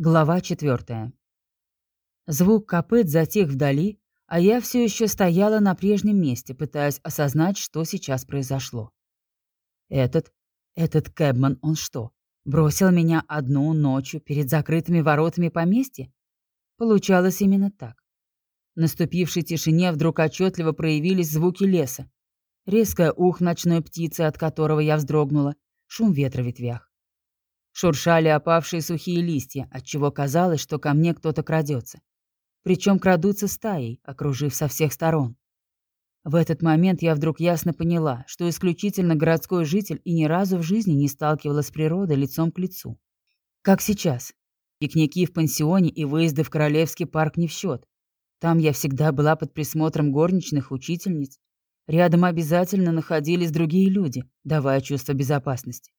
Глава четвертая. Звук копыт затих вдали, а я все еще стояла на прежнем месте, пытаясь осознать, что сейчас произошло. Этот, этот Кэбман, он что, бросил меня одну ночью перед закрытыми воротами поместья? Получалось именно так. В наступившей тишине вдруг отчетливо проявились звуки леса. Резкое ух ночной птицы, от которого я вздрогнула, шум ветра в ветвях. Шуршали опавшие сухие листья, отчего казалось, что ко мне кто-то крадется. Причем крадутся стаей, окружив со всех сторон. В этот момент я вдруг ясно поняла, что исключительно городской житель и ни разу в жизни не сталкивалась с природой лицом к лицу. Как сейчас. Пикники в пансионе и выезды в Королевский парк не в счет. Там я всегда была под присмотром горничных учительниц. Рядом обязательно находились другие люди, давая чувство безопасности.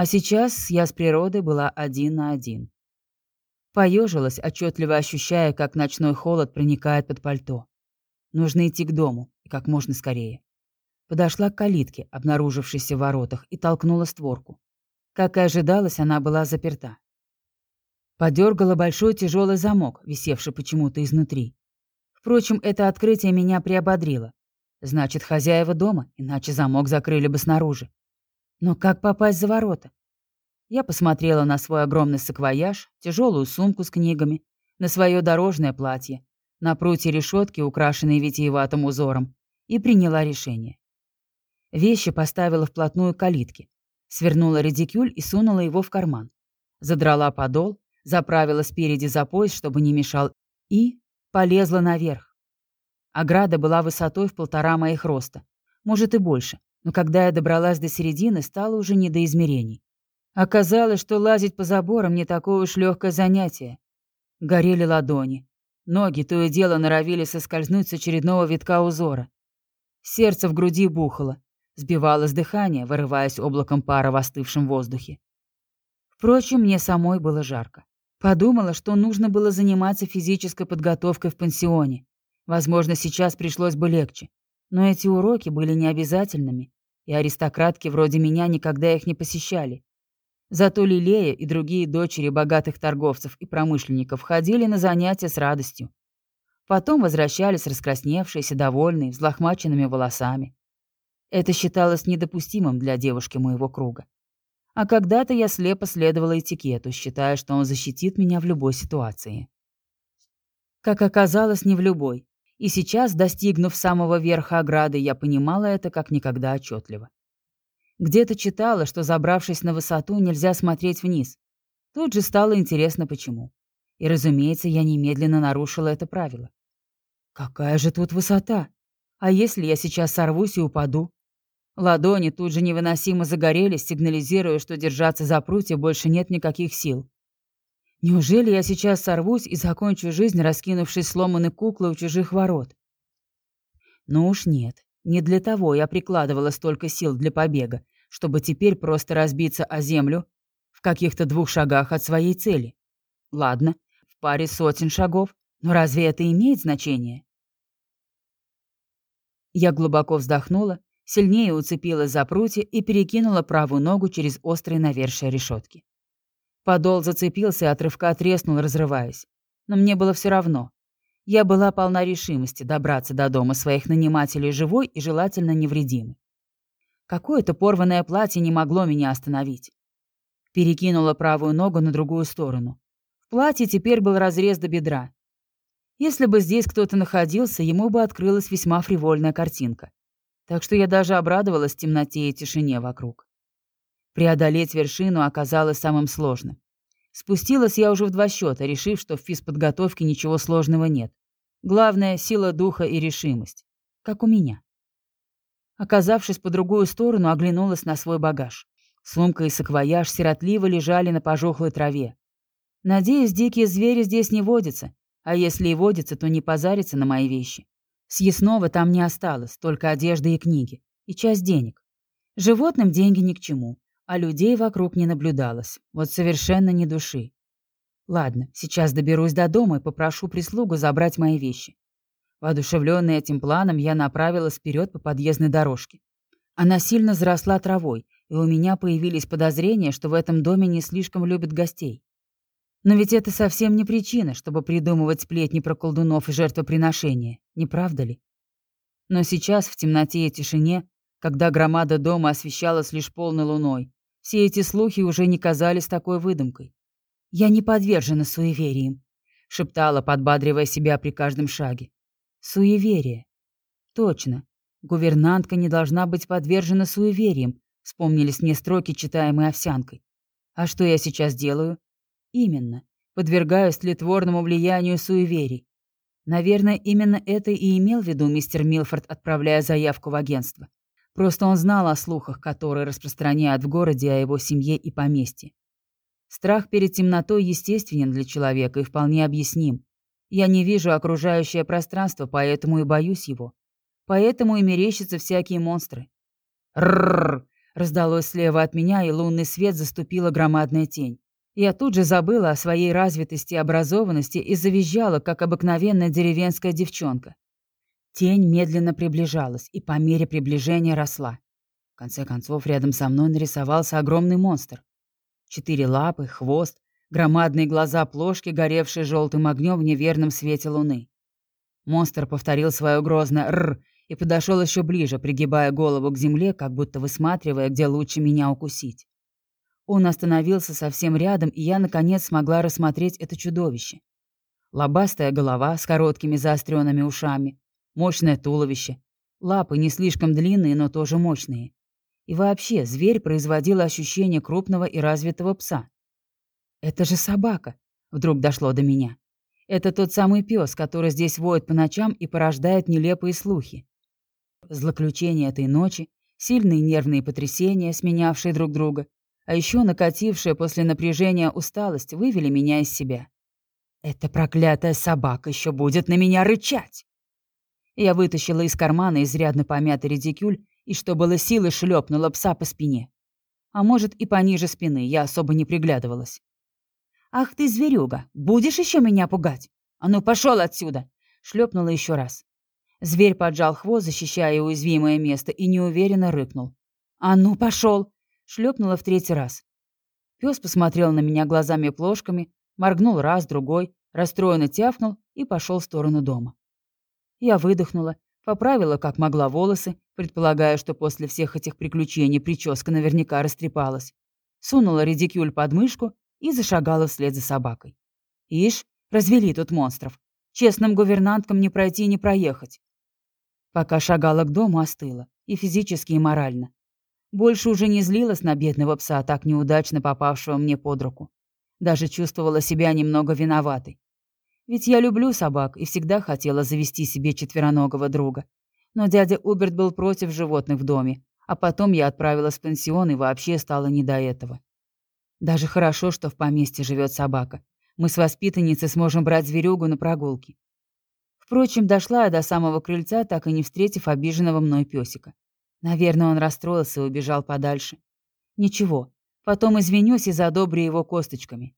А сейчас я с природой была один на один. Поежилась, отчетливо ощущая, как ночной холод проникает под пальто. Нужно идти к дому, и как можно скорее. Подошла к калитке, обнаружившейся в воротах, и толкнула створку. Как и ожидалось, она была заперта. Подергала большой тяжелый замок, висевший почему-то изнутри. Впрочем, это открытие меня приободрило. Значит, хозяева дома, иначе замок закрыли бы снаружи. Но как попасть за ворота? Я посмотрела на свой огромный саквояж, тяжелую сумку с книгами, на свое дорожное платье, на прутье решетки, украшенные витиеватым узором, и приняла решение. Вещи поставила вплотную к калитке, свернула редикюль и сунула его в карман. Задрала подол, заправила спереди за пояс, чтобы не мешал, и полезла наверх. Ограда была высотой в полтора моих роста, может и больше, но когда я добралась до середины, стало уже не до измерений. Оказалось, что лазить по заборам не такое уж легкое занятие. Горели ладони. Ноги то и дело норовили соскользнуть с очередного витка узора. Сердце в груди бухало, сбивалось дыхание, вырываясь облаком пара в остывшем воздухе. Впрочем, мне самой было жарко. Подумала, что нужно было заниматься физической подготовкой в пансионе. Возможно, сейчас пришлось бы легче. Но эти уроки были необязательными, и аристократки вроде меня никогда их не посещали. Зато Лилея и другие дочери богатых торговцев и промышленников ходили на занятия с радостью. Потом возвращались раскрасневшиеся, довольные, взлохмаченными волосами. Это считалось недопустимым для девушки моего круга. А когда-то я слепо следовала этикету, считая, что он защитит меня в любой ситуации. Как оказалось, не в любой. И сейчас, достигнув самого верха ограды, я понимала это как никогда отчетливо. Где-то читала, что, забравшись на высоту, нельзя смотреть вниз. Тут же стало интересно, почему. И, разумеется, я немедленно нарушила это правило. Какая же тут высота? А если я сейчас сорвусь и упаду? Ладони тут же невыносимо загорелись, сигнализируя, что держаться за прутья больше нет никаких сил. Неужели я сейчас сорвусь и закончу жизнь, раскинувшись сломанной куклой у чужих ворот? Ну уж нет. Не для того я прикладывала столько сил для побега, чтобы теперь просто разбиться о землю в каких-то двух шагах от своей цели. Ладно, в паре сотен шагов, но разве это имеет значение? Я глубоко вздохнула, сильнее уцепилась за прутья и перекинула правую ногу через острые навершие решетки. Подол зацепился и от разрываясь. Но мне было все равно. Я была полна решимости добраться до дома своих нанимателей живой и желательно невредимой. Какое-то порванное платье не могло меня остановить. Перекинула правую ногу на другую сторону. В платье теперь был разрез до бедра. Если бы здесь кто-то находился, ему бы открылась весьма фривольная картинка. Так что я даже обрадовалась темноте и тишине вокруг. Преодолеть вершину оказалось самым сложным. Спустилась я уже в два счета, решив, что в физподготовке ничего сложного нет. Главное — сила духа и решимость. Как у меня. Оказавшись по другую сторону, оглянулась на свой багаж. Сумка и саквояж сиротливо лежали на пожухлой траве. Надеюсь, дикие звери здесь не водятся, а если и водятся, то не позарятся на мои вещи. Съестного там не осталось, только одежда и книги. И часть денег. Животным деньги ни к чему а людей вокруг не наблюдалось. Вот совершенно ни души. Ладно, сейчас доберусь до дома и попрошу прислугу забрать мои вещи. Воодушевленная этим планом, я направилась вперед по подъездной дорожке. Она сильно заросла травой, и у меня появились подозрения, что в этом доме не слишком любят гостей. Но ведь это совсем не причина, чтобы придумывать сплетни про колдунов и жертвоприношения, не правда ли? Но сейчас, в темноте и тишине, когда громада дома освещалась лишь полной луной, все эти слухи уже не казались такой выдумкой. «Я не подвержена суевериям», — шептала, подбадривая себя при каждом шаге. «Суеверие. Точно. Гувернантка не должна быть подвержена суевериям», — вспомнились мне строки, читаемые овсянкой. «А что я сейчас делаю?» «Именно. Подвергаюсь тлетворному влиянию суеверий. Наверное, именно это и имел в виду мистер Милфорд, отправляя заявку в агентство. Просто он знал о слухах, которые распространяют в городе о его семье и поместье. Страх перед темнотой естественен для человека и вполне объясним. Я не вижу окружающее пространство, поэтому и боюсь его. Поэтому и мерещатся всякие монстры. Рррр! раздалось слева от меня, и лунный свет заступила громадная тень. Я тут же забыла о своей развитости и образованности и завизжала, как обыкновенная деревенская девчонка. Тень медленно приближалась, и по мере приближения росла. В конце концов, рядом со мной нарисовался огромный монстр. Четыре лапы, хвост, громадные глаза плошки, горевшие желтым огнем в неверном свете луны. Монстр повторил свое грозное «рр» и подошел еще ближе, пригибая голову к земле, как будто высматривая, где лучше меня укусить. Он остановился совсем рядом, и я, наконец, смогла рассмотреть это чудовище. Лобастая голова с короткими заостренными ушами, мощное туловище, лапы не слишком длинные, но тоже мощные. И вообще, зверь производил ощущение крупного и развитого пса. «Это же собака!» — вдруг дошло до меня. «Это тот самый пес, который здесь воет по ночам и порождает нелепые слухи. Злоключения этой ночи, сильные нервные потрясения, сменявшие друг друга, а еще накатившая после напряжения усталость вывели меня из себя. «Эта проклятая собака еще будет на меня рычать!» Я вытащила из кармана изрядно помятый редикюль и, что было силы, шлепнула пса по спине. А может, и пониже спины, я особо не приглядывалась. «Ах ты, зверюга, будешь еще меня пугать? А ну, пошел отсюда!» Шлепнула еще раз. Зверь поджал хвост, защищая уязвимое место, и неуверенно рыкнул. «А ну, пошел!» Шлепнула в третий раз. Пес посмотрел на меня глазами-плошками, моргнул раз, другой, расстроенно тявкнул и пошел в сторону дома. Я выдохнула, Поправила, как могла, волосы, предполагая, что после всех этих приключений прическа наверняка растрепалась. Сунула редикюль под мышку и зашагала вслед за собакой. Ишь, развели тут монстров. Честным гувернанткам не пройти, не проехать. Пока шагала к дому, остыла. И физически, и морально. Больше уже не злилась на бедного пса, так неудачно попавшего мне под руку. Даже чувствовала себя немного виноватой. Ведь я люблю собак и всегда хотела завести себе четвероногого друга. Но дядя Уберт был против животных в доме, а потом я отправилась в пансион и вообще стало не до этого. Даже хорошо, что в поместье живет собака. Мы с воспитанницей сможем брать зверюгу на прогулки. Впрочем, дошла я до самого крыльца, так и не встретив обиженного мной песика. Наверное, он расстроился и убежал подальше. Ничего, потом извинюсь и задобрю его косточками.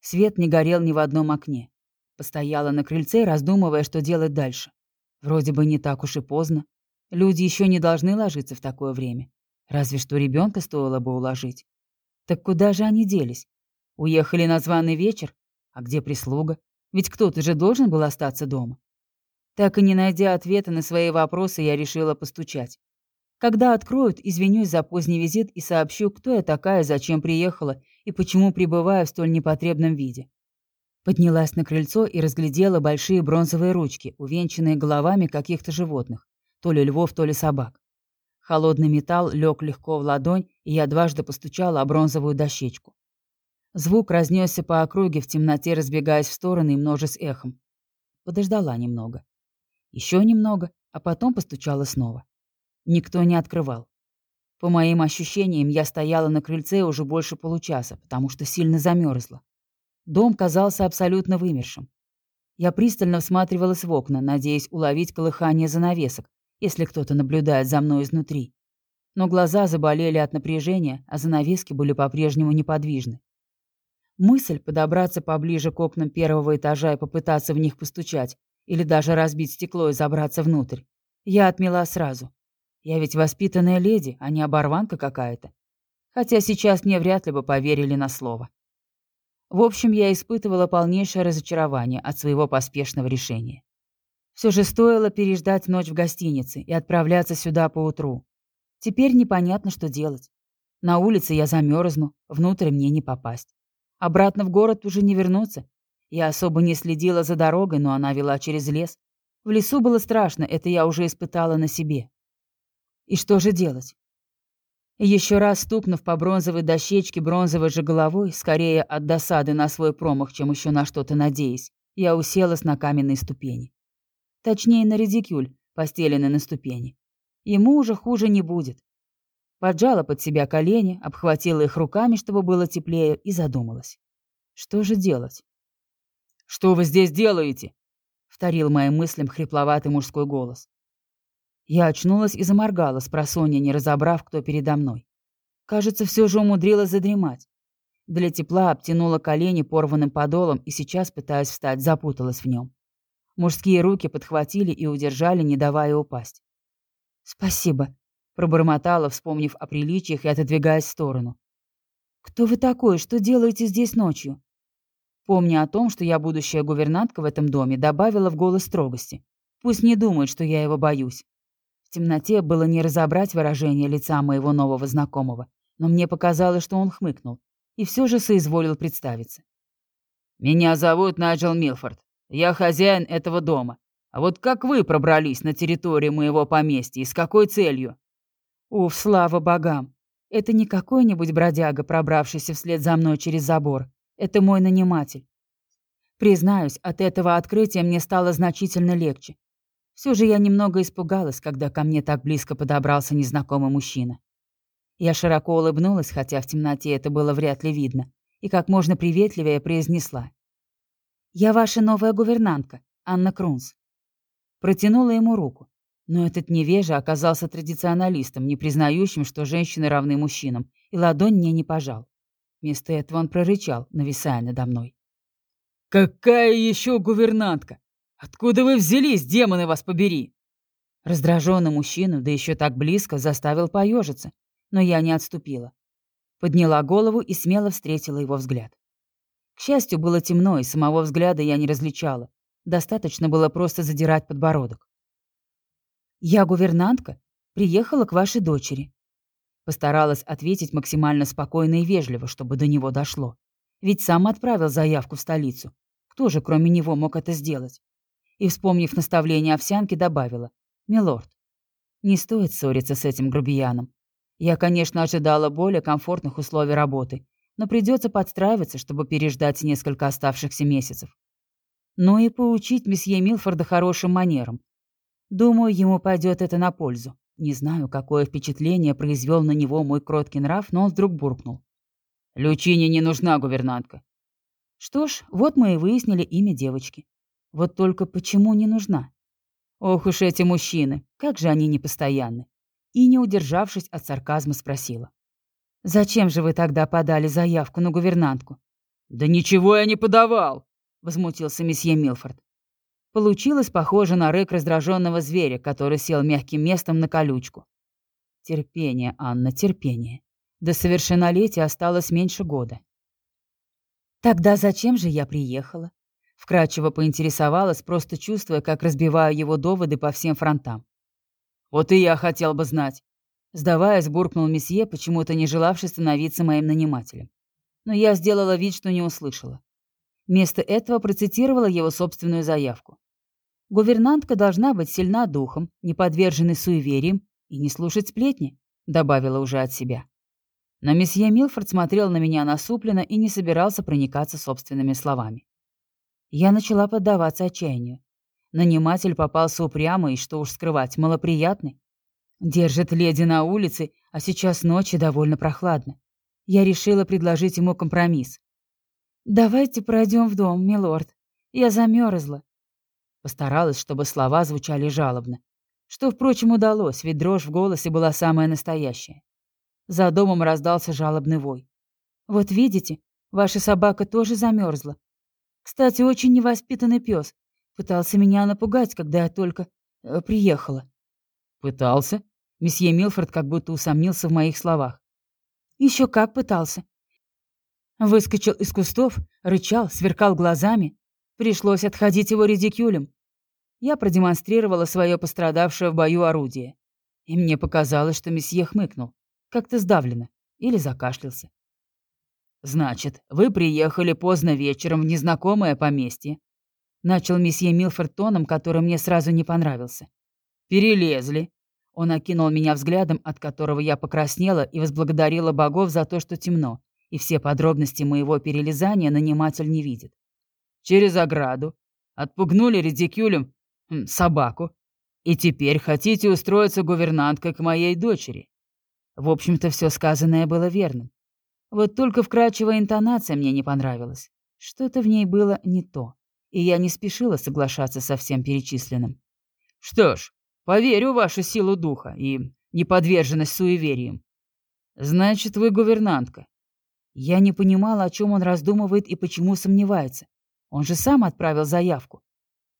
Свет не горел ни в одном окне. Постояла на крыльце, раздумывая, что делать дальше. Вроде бы не так уж и поздно. Люди еще не должны ложиться в такое время. Разве что ребенка стоило бы уложить. Так куда же они делись? Уехали на званый вечер? А где прислуга? Ведь кто-то же должен был остаться дома. Так и не найдя ответа на свои вопросы, я решила постучать. Когда откроют, извинюсь за поздний визит и сообщу, кто я такая, зачем приехала и почему пребываю в столь непотребном виде. Поднялась на крыльцо и разглядела большие бронзовые ручки, увенчанные головами каких-то животных, то ли львов, то ли собак. Холодный металл лег легко в ладонь, и я дважды постучала о бронзовую дощечку. Звук разнесся по округе в темноте, разбегаясь в стороны и множась эхом. Подождала немного. Еще немного, а потом постучала снова. Никто не открывал. По моим ощущениям, я стояла на крыльце уже больше получаса, потому что сильно замерзла. Дом казался абсолютно вымершим. Я пристально всматривалась в окна, надеясь уловить колыхание занавесок, если кто-то наблюдает за мной изнутри. Но глаза заболели от напряжения, а занавески были по-прежнему неподвижны. Мысль подобраться поближе к окнам первого этажа и попытаться в них постучать, или даже разбить стекло и забраться внутрь, я отмела сразу. Я ведь воспитанная леди, а не оборванка какая-то. Хотя сейчас мне вряд ли бы поверили на слово. В общем, я испытывала полнейшее разочарование от своего поспешного решения. Все же стоило переждать ночь в гостинице и отправляться сюда поутру. Теперь непонятно, что делать. На улице я замерзну, внутрь мне не попасть. Обратно в город уже не вернуться. Я особо не следила за дорогой, но она вела через лес. В лесу было страшно, это я уже испытала на себе. И что же делать? Еще раз стукнув по бронзовой дощечке бронзовой же головой, скорее от досады на свой промах, чем еще на что-то надеясь, я уселась на каменные ступени. Точнее, на редикюль, постеленный на ступени. Ему уже хуже не будет. Поджала под себя колени, обхватила их руками, чтобы было теплее, и задумалась. Что же делать? «Что вы здесь делаете?» — вторил моим мыслям хрипловатый мужской голос. Я очнулась и заморгала, с просонья не разобрав, кто передо мной. Кажется, все же умудрилась задремать. Для тепла обтянула колени порванным подолом и сейчас, пытаясь встать, запуталась в нем. Мужские руки подхватили и удержали, не давая упасть. «Спасибо», — пробормотала, вспомнив о приличиях и отодвигаясь в сторону. «Кто вы такой? Что делаете здесь ночью?» Помня о том, что я будущая гувернантка в этом доме, добавила в голос строгости. Пусть не думают, что я его боюсь. В темноте было не разобрать выражение лица моего нового знакомого, но мне показалось, что он хмыкнул, и все же соизволил представиться. «Меня зовут Найджел Милфорд. Я хозяин этого дома. А вот как вы пробрались на территорию моего поместья и с какой целью?» «Уф, слава богам! Это не какой-нибудь бродяга, пробравшийся вслед за мной через забор. Это мой наниматель. Признаюсь, от этого открытия мне стало значительно легче. Все же я немного испугалась, когда ко мне так близко подобрался незнакомый мужчина. Я широко улыбнулась, хотя в темноте это было вряд ли видно, и как можно приветливее произнесла. «Я ваша новая гувернантка, Анна Крунс». Протянула ему руку. Но этот невежа оказался традиционалистом, не признающим, что женщины равны мужчинам, и ладонь мне не пожал. Вместо этого он прорычал, нависая надо мной. «Какая еще гувернантка? Откуда вы взялись, демоны вас побери?» Раздраженный мужчину, да еще так близко, заставил поежиться, но я не отступила. Подняла голову и смело встретила его взгляд. К счастью, было темно, и самого взгляда я не различала. Достаточно было просто задирать подбородок. «Я гувернантка. Приехала к вашей дочери». Постаралась ответить максимально спокойно и вежливо, чтобы до него дошло. Ведь сам отправил заявку в столицу. Кто же, кроме него, мог это сделать? И, вспомнив наставление овсянки, добавила. «Милорд, не стоит ссориться с этим грубияном. Я, конечно, ожидала более комфортных условий работы, но придется подстраиваться, чтобы переждать несколько оставшихся месяцев. Ну и поучить месье Милфорда хорошим манерам. Думаю, ему пойдет это на пользу. Не знаю, какое впечатление произвел на него мой кроткий нрав, но он вдруг буркнул. «Лючине не нужна гувернантка». Что ж, вот мы и выяснили имя девочки. Вот только почему не нужна? Ох уж эти мужчины, как же они непостоянны. И, не удержавшись от сарказма, спросила. «Зачем же вы тогда подали заявку на гувернантку?» «Да ничего я не подавал!» — возмутился месье Милфорд. Получилось похоже на рык раздраженного зверя, который сел мягким местом на колючку. Терпение, Анна, терпение. До совершеннолетия осталось меньше года. Тогда зачем же я приехала? Вкратчиво поинтересовалась, просто чувствуя, как разбиваю его доводы по всем фронтам. «Вот и я хотел бы знать. Сдаваясь, буркнул месье, почему-то не желавший становиться моим нанимателем. Но я сделала вид, что не услышала. Вместо этого процитировала его собственную заявку. «Гувернантка должна быть сильна духом, не подверженной суевериям и не слушать сплетни», — добавила уже от себя. Но месье Милфорд смотрел на меня насупленно и не собирался проникаться собственными словами. Я начала поддаваться отчаянию. Наниматель попался упрямо и, что уж скрывать, малоприятный. Держит леди на улице, а сейчас ночи довольно прохладно. Я решила предложить ему компромисс. «Давайте пройдем в дом, милорд. Я замерзла». Постаралась, чтобы слова звучали жалобно. Что, впрочем, удалось, ведь дрожь в голосе была самая настоящая. За домом раздался жалобный вой. «Вот видите, ваша собака тоже замерзла. Кстати, очень невоспитанный пес. Пытался меня напугать, когда я только э, приехала». «Пытался?» Месье Милфорд как будто усомнился в моих словах. Еще как пытался. Выскочил из кустов, рычал, сверкал глазами. Пришлось отходить его редикюлем. Я продемонстрировала свое пострадавшее в бою орудие. И мне показалось, что месье хмыкнул. Как-то сдавленно. Или закашлялся. «Значит, вы приехали поздно вечером в незнакомое поместье». Начал месье Милфорд тоном, который мне сразу не понравился. «Перелезли». Он окинул меня взглядом, от которого я покраснела и возблагодарила богов за то, что темно, и все подробности моего перелезания наниматель не видит. Через ограду. Отпугнули редикюлем собаку. И теперь хотите устроиться гувернанткой к моей дочери. В общем-то, все сказанное было верным. Вот только вкрадчивая интонация мне не понравилась. Что-то в ней было не то, и я не спешила соглашаться со всем перечисленным. Что ж, поверю в вашу силу духа и неподверженность суевериям. Значит, вы гувернантка. Я не понимала, о чем он раздумывает и почему сомневается. Он же сам отправил заявку.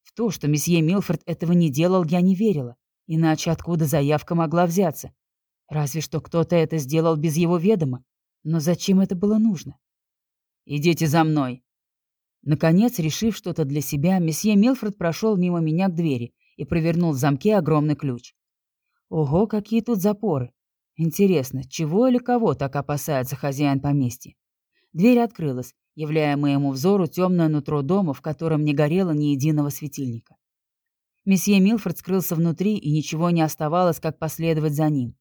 В то, что месье Милфорд этого не делал, я не верила. Иначе откуда заявка могла взяться? Разве что кто-то это сделал без его ведома. Но зачем это было нужно? «Идите за мной!» Наконец, решив что-то для себя, месье Милфорд прошел мимо меня к двери и провернул в замке огромный ключ. Ого, какие тут запоры! Интересно, чего или кого так опасается хозяин поместья? Дверь открылась, являя моему взору темное нутро дома, в котором не горело ни единого светильника. Месье Милфорд скрылся внутри, и ничего не оставалось, как последовать за ним.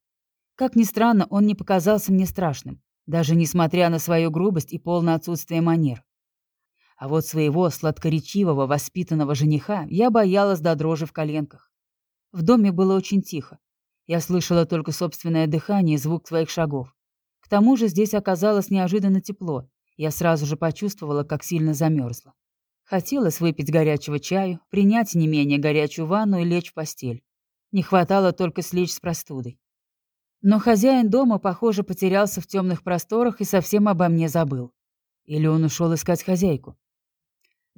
Как ни странно, он не показался мне страшным, даже несмотря на свою грубость и полное отсутствие манер. А вот своего сладкоречивого, воспитанного жениха я боялась до дрожи в коленках. В доме было очень тихо. Я слышала только собственное дыхание и звук своих шагов. К тому же здесь оказалось неожиданно тепло. Я сразу же почувствовала, как сильно замерзла. Хотелось выпить горячего чаю, принять не менее горячую ванну и лечь в постель. Не хватало только слечь с простудой. Но хозяин дома, похоже, потерялся в темных просторах и совсем обо мне забыл. Или он ушел искать хозяйку.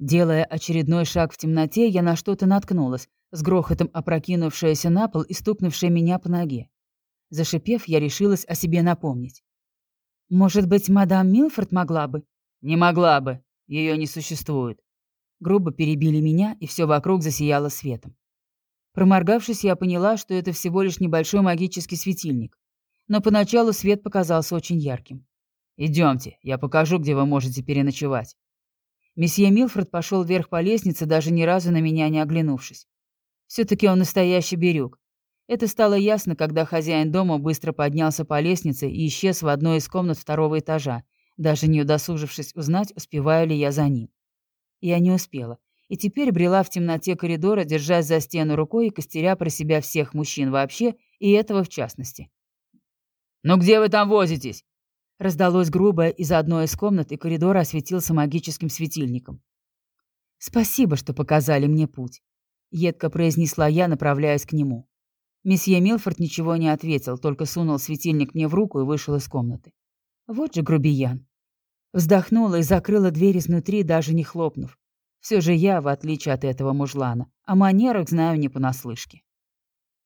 Делая очередной шаг в темноте, я на что-то наткнулась, с грохотом опрокинувшаяся на пол и стукнувшая меня по ноге. Зашипев, я решилась о себе напомнить. «Может быть, мадам Милфорд могла бы?» «Не могла бы. Ее не существует». Грубо перебили меня, и все вокруг засияло светом. Проморгавшись, я поняла, что это всего лишь небольшой магический светильник. Но поначалу свет показался очень ярким. Идемте, я покажу, где вы можете переночевать. Месье Милфорд пошел вверх по лестнице, даже ни разу на меня не оглянувшись. Все-таки он настоящий берег. Это стало ясно, когда хозяин дома быстро поднялся по лестнице и исчез в одной из комнат второго этажа, даже не удосужившись узнать, успеваю ли я за ним. Я не успела и теперь брела в темноте коридора, держась за стену рукой и костеря про себя всех мужчин вообще и этого в частности. «Ну где вы там возитесь?» Раздалось грубое из одной из комнат, и коридор осветился магическим светильником. «Спасибо, что показали мне путь», — едко произнесла я, направляясь к нему. Месье Милфорд ничего не ответил, только сунул светильник мне в руку и вышел из комнаты. Вот же грубиян. Вздохнула и закрыла дверь изнутри, даже не хлопнув. Все же я, в отличие от этого мужлана, о манерах знаю не понаслышке.